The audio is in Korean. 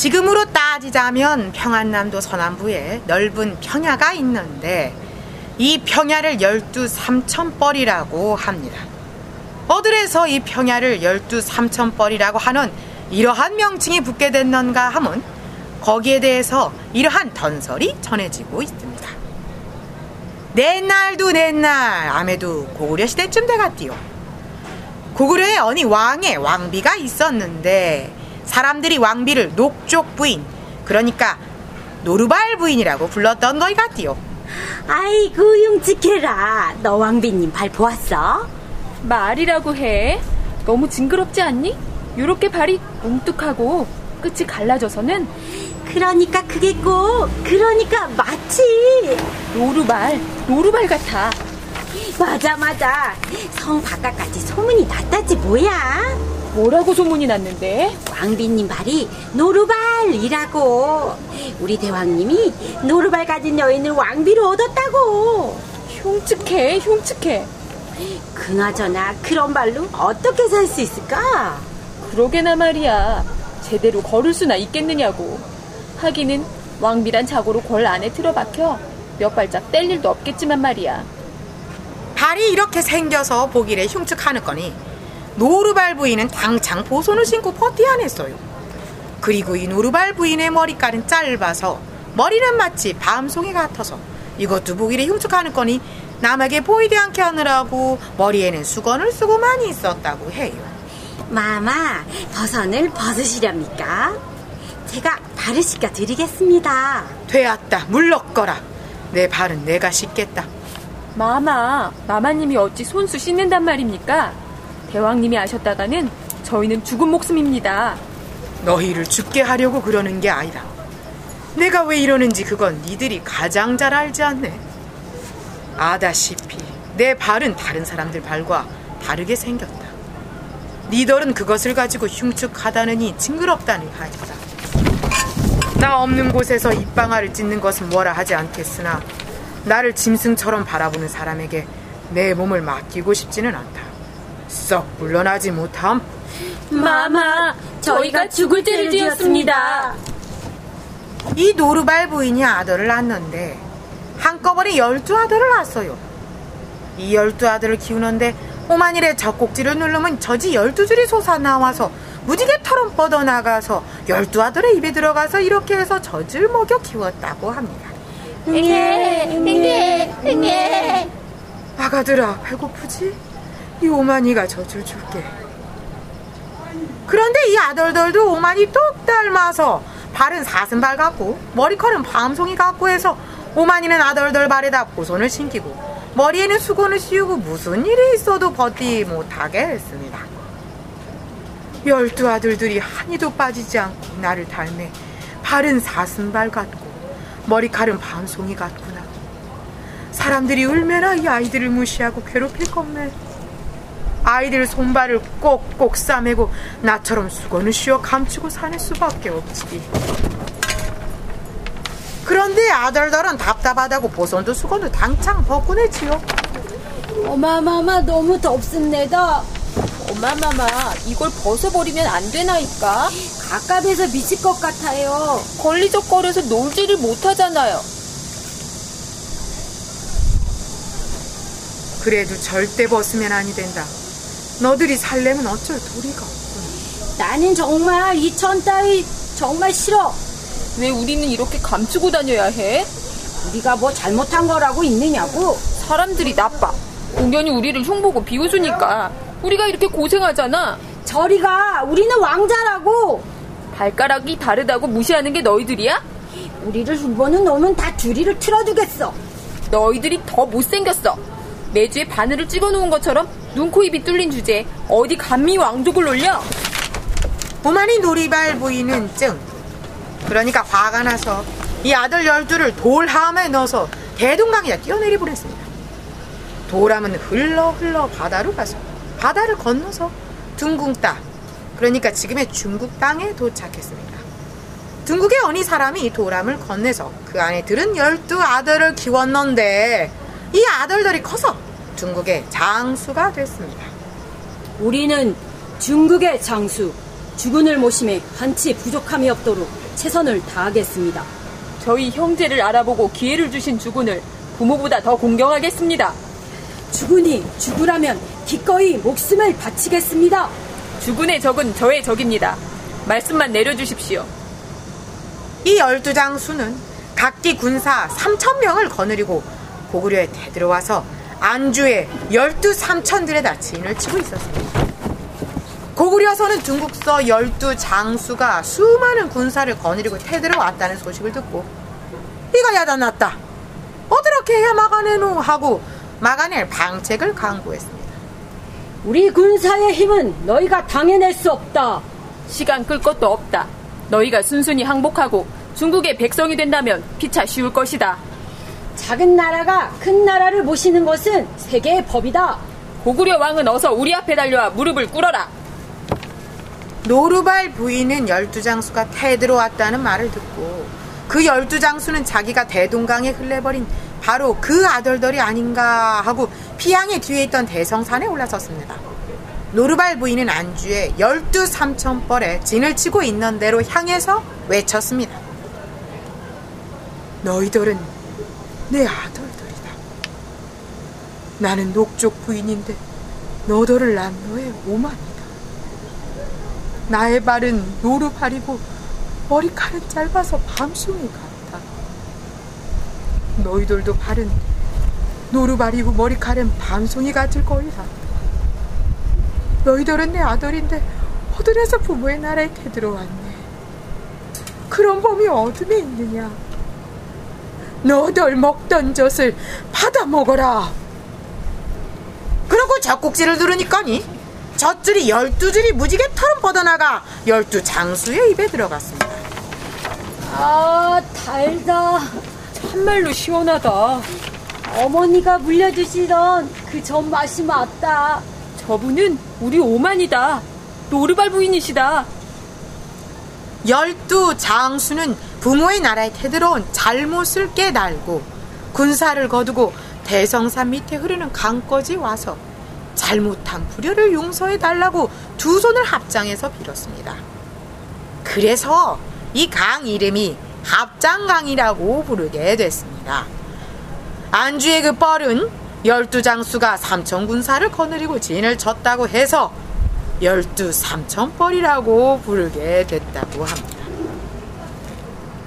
지금으로 따지자면 평안남도 서남부에 넓은 평야가 있는데 이 평야를 열두 삼천벌이라고 합니다. 어들에서 이 평야를 열두 삼천벌이라고 하는 이러한 명칭이 붙게 됐는가 하면 거기에 대해서 이러한 던설이 전해지고 있습니다. 내날도 내날 아메도 고구려 시대쯤 돼갔디요. 고구려에 어니 왕의 왕비가 있었는데 사람들이 왕비를 녹족 부인 그러니까 노르발 부인이라고 불렀던 거이 같디요. 아이고 흉측해라. 너 왕비님 발 보았어? 말이라고 해. 너무 징그럽지 않니? 요렇게 발이 뭉뚝하고 끝이 갈라져서는 그러니까 그게 꼭 그러니까 마치 노루발 노루발 같아. 맞아 맞아. 성 바깥까지 소문이 났다지 뭐야. 뭐라고 소문이 났는데? 왕비님 발이 노루발이라고. 우리 대왕님이 노루발 가진 여인을 왕비로 얻었다고. 흉측해 흉측해. 그나저나 그런 발로 어떻게 살 수 있을까? 그러게나 말이야. 제대로 걸을 수나 있겠느냐고. 하기는 왕비란 자고로 골 안에 틀어박혀 몇 발짝 뗄 일도 없겠지만 말이야. 발이 이렇게 생겨서 보기에 흉측하는 거니 노루발 부인은 당장 보손을 신고 버티 안했어요. 그리고 이 노루발 부인의 머리깔은 짧아서 머리는 마치 밤송이 같아서 이것도 보기에 흉측하는 거니 남에게 보이지 않게 하느라고 머리에는 수건을 쓰고 많이 있었다고 해요. 마마, 버선을 벗으시렵니까? 제가 발을 씻겨 드리겠습니다. 되었다. 물러거라. 내 발은 내가 씻겠다. 마마, 마마님이 어찌 손수 씻는단 말입니까? 대왕님이 아셨다가는 저희는 죽은 목숨입니다. 너희를 죽게 하려고 그러는 게 아니라 내가 왜 이러는지 그건 니들이 가장 잘 알지 않네. 아다시피 내 발은 다른 사람들 발과 다르게 생겼다. 니들은 그것을 가지고 흉측하다느니 징그럽다니 하였다. 나 없는 곳에서 입방아를 찢는 것은 뭐라 하지 않겠으나 나를 짐승처럼 바라보는 사람에게 내 몸을 맡기고 싶지는 않다. 썩 물러나지 못함. 마마, 저희가 죽을 죄를 지었습니다. 이 노르발 부인이 아들을 낳았는데 한꺼번에 열두 아들을 낳았어요. 이 열두 아들을 키우는데 오만일에 젖꼭지를 누르면 젖이 열두 줄이 솟아나와서 무지개처럼 뻗어나가서 열두 아들의 입에 들어가서 이렇게 해서 젖을 먹여 키웠다고 합니다. 응애, 응애, 응애. 아가들아 배고프지? 이 오만이가 젖을 줄게. 그런데 이 아들들도 오만이 똑 닮아서 발은 사슴발 같고 머리컬은 밤송이 같고 해서 오만이는 아들들 발에다 보손을 신기고 머리에는 수건을 씌우고 무슨 일이 있어도 버티 못하게 했습니다. 열두 아들들이 한이도 빠지지 않고 나를 닮해 발은 사슴발 같고 머리칼은 밤송이 같구나. 사람들이 울면나 이 아이들을 무시하고 괴롭힐 겁네. 아이들 손발을 꼭꼭 싸매고 나처럼 수건을 씌워 감추고 사는 수밖에 없지. 그런데 아들들은 답답하다고 보선도 수건도 당장 벗고 내지요. 어마마마 너무 덥습니다. 엄마마마, 이걸 벗어버리면 안 되나이까? 갑갑해서 미칠 것 같아요. 걸리적거려서 놀지를 못하잖아요. 그래도 절대 벗으면 아니 된다. 너들이 살려면 어쩔 도리가 없군. 나는 정말 이천 따위 정말 싫어. 왜 우리는 이렇게 감추고 다녀야 해? 우리가 뭐 잘못한 거라고 있느냐고. 사람들이 나빠. 공연히 우리를 흉보고 비웃으니까 우리가 이렇게 고생하잖아. 저리가 우리는 왕자라고. 발가락이 다르다고 무시하는 게 너희들이야? 우리를 흉보는 놈은 다 주리를 틀어주겠어. 너희들이 더 못생겼어. 매주에 바늘을 찍어놓은 것처럼 눈, 코, 입이 뚫린 주제에 어디 감히 왕족을 놀려? 오만이 놀이발 부이는 증. 그러니까 화가 나서 이 아들 열두를 돌함에 넣어서 대동강에 뛰어내리 보냈습니다. 도람은 흘러 흘러 바다로 가서 바다를 건너서 둥궁 땅, 그러니까 지금의 중국 땅에 도착했습니다. 중국의 어느 사람이 도람을 건네서 그 안에 들은 열두 아들을 키웠는데 이 아들들이 커서 중국의 장수가 됐습니다. 우리는 중국의 장수, 주군을 모심에 한치 부족함이 없도록 최선을 다하겠습니다. 저희 형제를 알아보고 기회를 주신 주군을 부모보다 더 공경하겠습니다. 주군이 죽으라면 기꺼이 목숨을 바치겠습니다. 주군의 적은 저의 적입니다. 말씀만 내려주십시오. 이 열두 장수는 각기 군사 3천 명을 거느리고 고구려에 대들어와서 안주의 열두 삼천들에다 진을 치고 있었습니다. 고구려서는 중국서 열두 장수가 수많은 군사를 거느리고 태들어왔다는 소식을 듣고 이거 야단났다. 어떻게 해야 막아내노 하고 막아낼 방책을 강구했습니다. 우리 군사의 힘은 너희가 당해낼 수 없다. 시간 끌 것도 없다. 너희가 순순히 항복하고 중국의 백성이 된다면 피차 쉬울 것이다. 작은 나라가 큰 나라를 모시는 것은 세계의 법이다. 고구려 왕은 어서 우리 앞에 달려와 무릎을 꿇어라. 노루발 부인은 열두 장수가 태들어왔다는 말을 듣고 그 열두 장수는 자기가 대동강에 흘려버린 바로 그 아들들이 아닌가 하고 피양의 뒤에 있던 대성산에 올라섰습니다. 노르발 부인은 안주에 열두 삼천벌에 진을 치고 있는 대로 향해서 외쳤습니다. 너희들은 내 아들들이다. 나는 녹족 부인인데 너더를 낳은 너의 오만이다. 나의 발은 노루발이고 머리칼은 짧아서 밤송이 같다. 너희들도 발은 노루발이고 머리칼은 밤송이 같을 거이다. 너희들은 내 아들인데 허들에서 부모의 나라에 되들어왔네. 그런 범이 어둠에 있느냐? 너들 먹던 젖을 받아 먹어라. 그러고 젖꼭지를 누르니까니 젖줄이 열두 줄이 무지개처럼 뻗어나가 열두 장수의 입에 들어갔습니다. 아, 달다. 참말로 시원하다. 어머니가 물려주시던 그전 맛이 맞다. 저분은 우리 오만이다. 노르발 부인이시다. 열두 장수는 부모의 나라에 태들어온 잘못을 깨달고 군사를 거두고 대성산 밑에 흐르는 강까지 와서 잘못한 불효를 용서해 달라고 두 손을 합장해서 빌었습니다. 그래서 이 강 이름이 합장강이라고 부르게 됐습니다. 안주의 그 뻘은 열두 장수가 삼천 군사를 거느리고 진을 쳤다고 해서 열두 삼천벌이라고 부르게 됐다고 합니다.